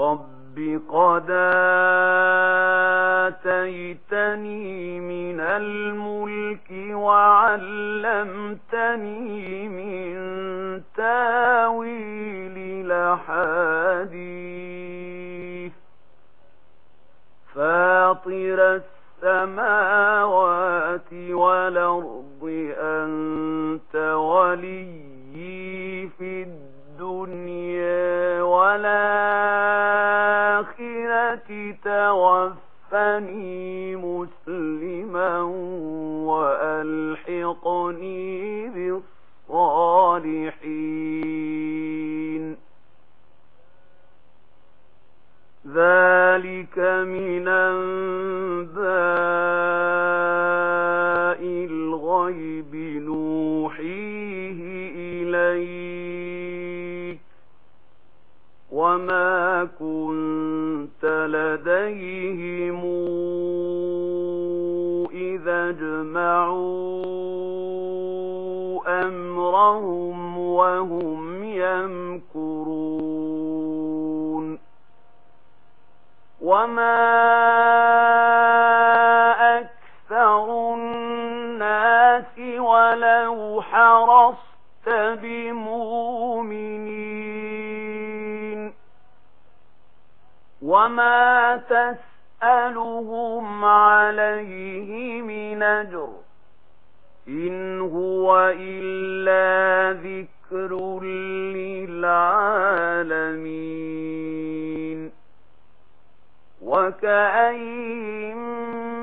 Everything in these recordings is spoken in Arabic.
رب قد آتيتني من الملك وعلمتني من تاويل لحديث فاطر السماوات والأرض أنت ولي توفني مسلما وألحقني بالصالحين. ذلك من أنبار مَكْرَهُمْ وَهُمْ يَمْكُرُونَ وَمَا أَكْثَرُ النَّاسِ وَلَوْ حَرَصْتَ بِمُؤْمِنِينَ وَمَا تَسْأَلُهُمْ عَلَيْهِ مِنْ أَجْرٍ إن هو إلا ذكر للعالمين وكأي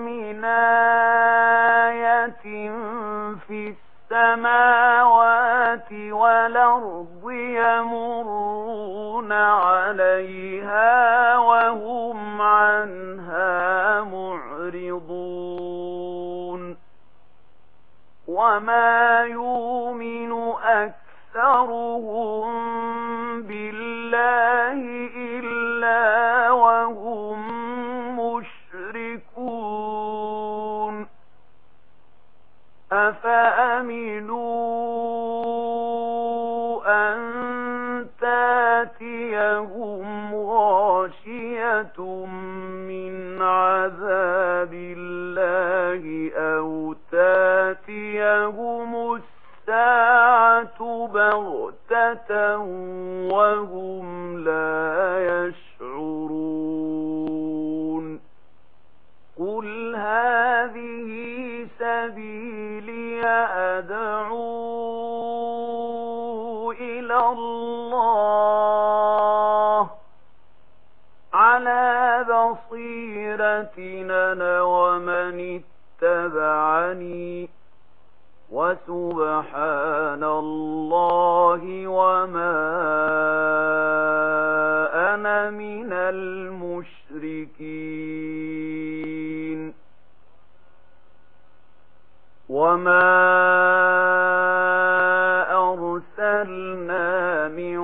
من آية في السماوات والأرض يمرون عليها وهم عنها وما يؤمن أكثرهم بالله إلا وهم مشركون أفأمنوا أن تاتيهم غاشية من عذاب الله أو أدعو إلى الله على بصيرتنا ومن اتبعني وسبحان الله وما أرسلنا من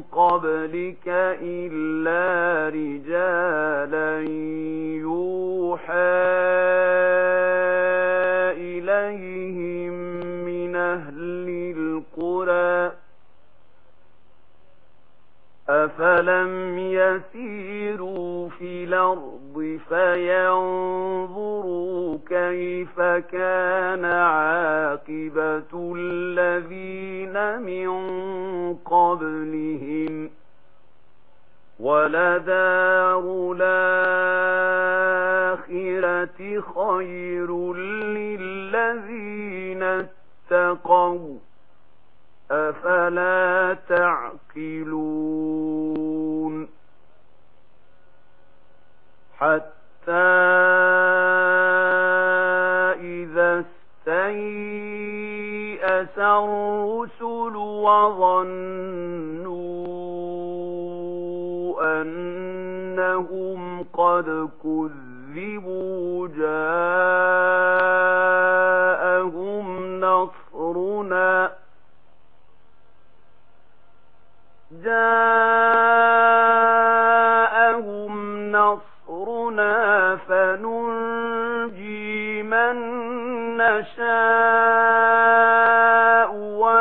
قبلك إلا رجالا يوحى إليهم من أهل القرى أفلم يسيروا في الأرض فينظروا كيف كان عاقبة الذين من قبلهم ولدار الآخرة خير للذين اتقوا أفلا تعقلون الرسل وظنوا أنهم قد كذبوا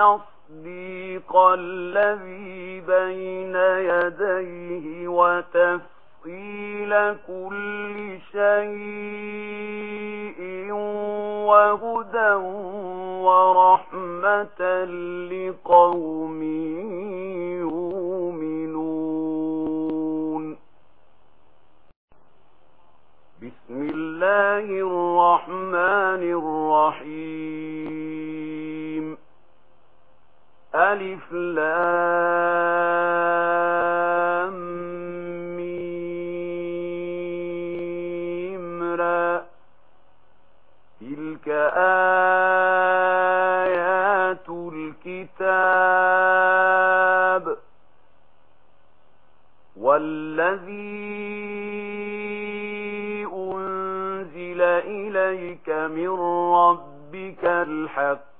تصديق الذي بين يديه وتفصيل كل شيء وهدى ورحمة لقوم يؤمنون. بسم الله الرحمن الرحيم. ألف لام ميم را. تلك آيات الكتاب. والذي أنزل إليك من ربك الحق.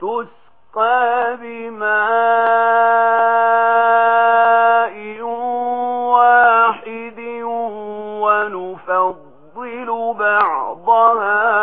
تسقى بماء واحد ونفضل بعضها